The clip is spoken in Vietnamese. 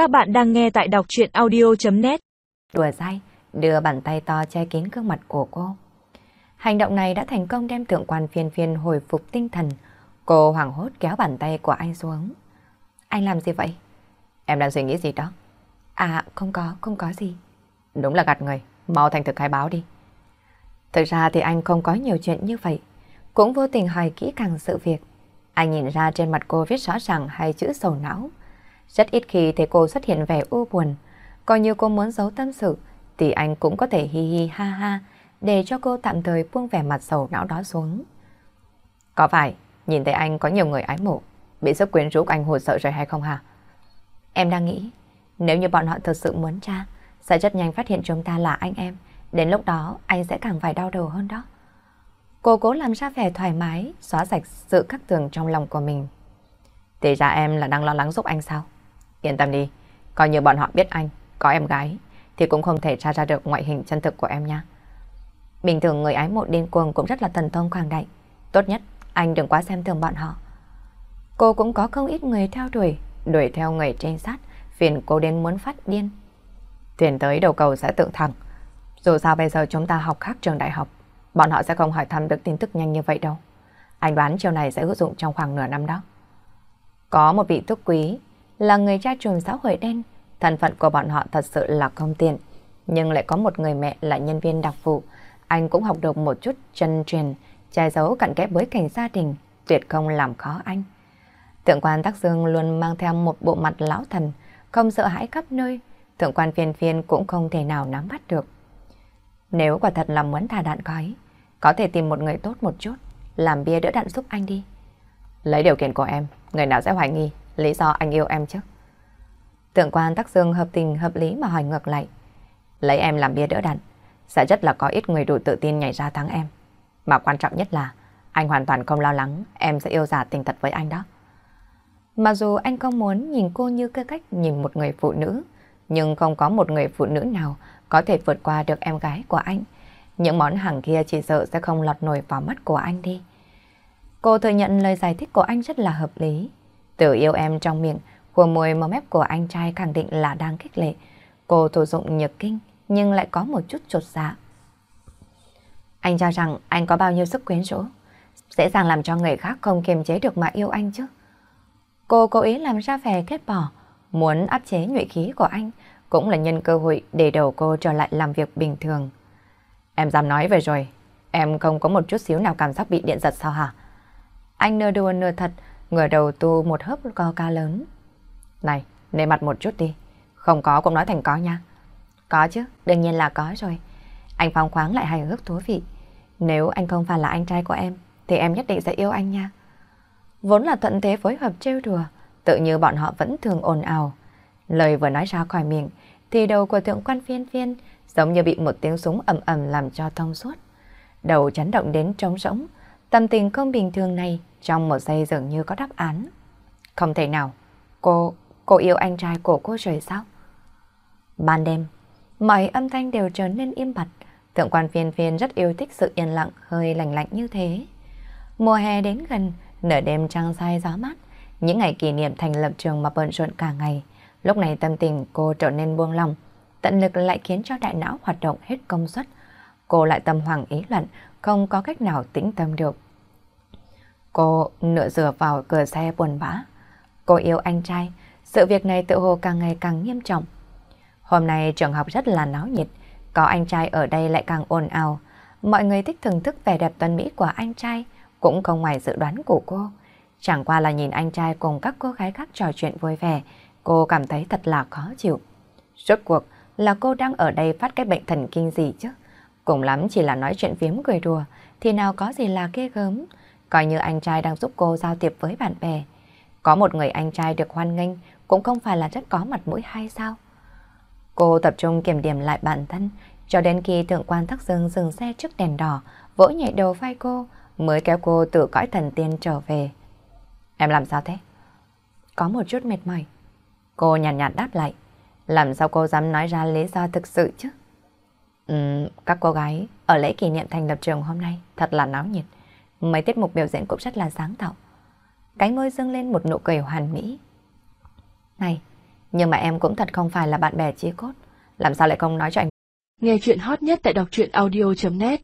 Các bạn đang nghe tại đọc chuyện audio.net Đùa dai, đưa bàn tay to che kín gương mặt của cô. Hành động này đã thành công đem thượng quan phiên phiên hồi phục tinh thần. Cô hoảng hốt kéo bàn tay của anh xuống. Anh làm gì vậy? Em đang suy nghĩ gì đó? À, không có, không có gì. Đúng là gạt người, mau thành thực khai báo đi. Thực ra thì anh không có nhiều chuyện như vậy. Cũng vô tình hỏi kỹ càng sự việc. Anh nhìn ra trên mặt cô viết rõ ràng hai chữ sầu não. Rất ít khi thấy cô xuất hiện vẻ u buồn. Coi như cô muốn giấu tâm sự, thì anh cũng có thể hi hi ha ha, để cho cô tạm thời buông vẻ mặt sầu não đó xuống. Có phải, nhìn thấy anh có nhiều người ái mộ, bị sức quyến rũ anh hồi sợ rồi hay không hả? Em đang nghĩ, nếu như bọn họ thực sự muốn tra, sẽ rất nhanh phát hiện chúng ta là anh em. Đến lúc đó, anh sẽ càng phải đau đầu hơn đó. Cô cố làm ra vẻ thoải mái, xóa sạch sự khắc thường trong lòng của mình. Thì ra em là đang lo lắng giúp anh sao? Yên tâm đi, coi như bọn họ biết anh, có em gái, thì cũng không thể tra ra được ngoại hình chân thực của em nha. Bình thường người ái mộ điên cuồng cũng rất là thần thông quảng đại. Tốt nhất, anh đừng quá xem thường bọn họ. Cô cũng có không ít người theo đuổi, đuổi theo người trên sát, phiền cô đến muốn phát điên. Thuyền tới đầu cầu sẽ tự thẳng. Dù sao bây giờ chúng ta học khác trường đại học, bọn họ sẽ không hỏi thăm được tin tức nhanh như vậy đâu. Anh đoán chiều này sẽ hữu dụng trong khoảng nửa năm đó. Có một vị thúc quý là người cha trùm xã hội đen, thân phận của bọn họ thật sự là không tiện. Nhưng lại có một người mẹ là nhân viên đặc vụ, anh cũng học được một chút chân truyền, che giấu cặn kẽ bối cảnh gia đình, tuyệt không làm khó anh. Thượng quan Tắc Dương luôn mang theo một bộ mặt lão thần, không sợ hãi khắp nơi, thượng quan phiên phiên cũng không thể nào nắm bắt được. Nếu quả thật là muốn thả đạn gói, có thể tìm một người tốt một chút, làm bia đỡ đạn giúp anh đi. Lấy điều kiện của em, người nào sẽ hoài nghi lý do anh yêu em chứ? Tượng quan Tắc Dương hợp tình hợp lý mà hỏi ngược lại. Lấy em làm bia đỡ đạn, sẽ rất là có ít người đủ tự tin nhảy ra thắng em. Mà quan trọng nhất là anh hoàn toàn không lo lắng em sẽ yêu giả tình thật với anh đó. Mặc dù anh không muốn nhìn cô như cái cách nhìn một người phụ nữ, nhưng không có một người phụ nữ nào có thể vượt qua được em gái của anh. Những món hàng kia chỉ sợ sẽ không lọt nổi vào mắt của anh đi. Cô thừa nhận lời giải thích của anh rất là hợp lý. Từ yêu em trong miệng, khuôn môi mờ mép của anh trai khẳng định là đang khích lệ. Cô thổ dụng nhược kinh, nhưng lại có một chút trột dạ. Anh cho rằng anh có bao nhiêu sức quyến rũ, dễ dàng làm cho người khác không kiềm chế được mà yêu anh chứ. Cô cố ý làm ra vẻ kết bỏ, muốn áp chế nhuệ khí của anh, cũng là nhân cơ hội để đầu cô trở lại làm việc bình thường. Em dám nói về rồi, em không có một chút xíu nào cảm giác bị điện giật sao hả? Anh nơ đùa nơ thật, ngửa đầu tu một hớp ca lớn. Này, nề mặt một chút đi, không có cũng nói thành có nha. Có chứ, đương nhiên là có rồi. Anh phong khoáng lại hài hước thú vị. Nếu anh không phải là anh trai của em, thì em nhất định sẽ yêu anh nha. Vốn là thuận thế phối hợp trêu đùa, tự như bọn họ vẫn thường ồn ào. Lời vừa nói ra khỏi miệng, thì đầu của thượng quan phiên phiên giống như bị một tiếng súng ầm ầm làm cho thông suốt. Đầu chấn động đến trống rỗng, tâm tình không bình thường này trong một giây dường như có đáp án. Không thể nào, cô, cô yêu anh trai của cô rồi sao? Ban đêm, mọi âm thanh đều trở nên im bặt. Thượng quan phiên phiên rất yêu thích sự yên lặng, hơi lạnh lạnh như thế. Mùa hè đến gần, nửa đêm trăng say gió mát, những ngày kỷ niệm thành lập trường mà bận rộn cả ngày. Lúc này tâm tình cô trở nên buông lòng, tận lực lại khiến cho đại não hoạt động hết công suất. Cô lại tâm hoàng ý luận không có cách nào tĩnh tâm được. Cô nửa dựa vào cửa xe buồn bã. Cô yêu anh trai, sự việc này tự hồ càng ngày càng nghiêm trọng. Hôm nay trường học rất là náo nhiệt, có anh trai ở đây lại càng ồn ào. Mọi người thích thưởng thức vẻ đẹp tuần mỹ của anh trai, cũng không ngoài dự đoán của cô. Chẳng qua là nhìn anh trai cùng các cô gái khác trò chuyện vui vẻ, cô cảm thấy thật là khó chịu. Rốt cuộc là cô đang ở đây phát cái bệnh thần kinh gì chứ? Cùng lắm chỉ là nói chuyện phiếm cười đùa, thì nào có gì là ghê gớm. Coi như anh trai đang giúp cô giao tiếp với bạn bè. Có một người anh trai được hoan nghênh cũng không phải là rất có mặt mũi hay sao? Cô tập trung kiểm điểm lại bản thân, cho đến khi thượng quan thắc dương dừng xe trước đèn đỏ, vỗ nhẹ đầu vai cô, mới kéo cô từ cõi thần tiên trở về. Em làm sao thế? Có một chút mệt mỏi. Cô nhàn nhạt, nhạt đáp lại. Làm sao cô dám nói ra lý do thực sự chứ? Ừ, các cô gái ở lễ kỷ niệm thành lập trường hôm nay thật là náo nhiệt. Mấy tiết mục biểu diễn cũng rất là sáng tạo. Cánh môi dâng lên một nụ cười hoàn mỹ. Này, Nhưng mà em cũng thật không phải là bạn bè chí cốt. Làm sao lại không nói cho anh? Nghe chuyện hot nhất tại đọc truyện audio.net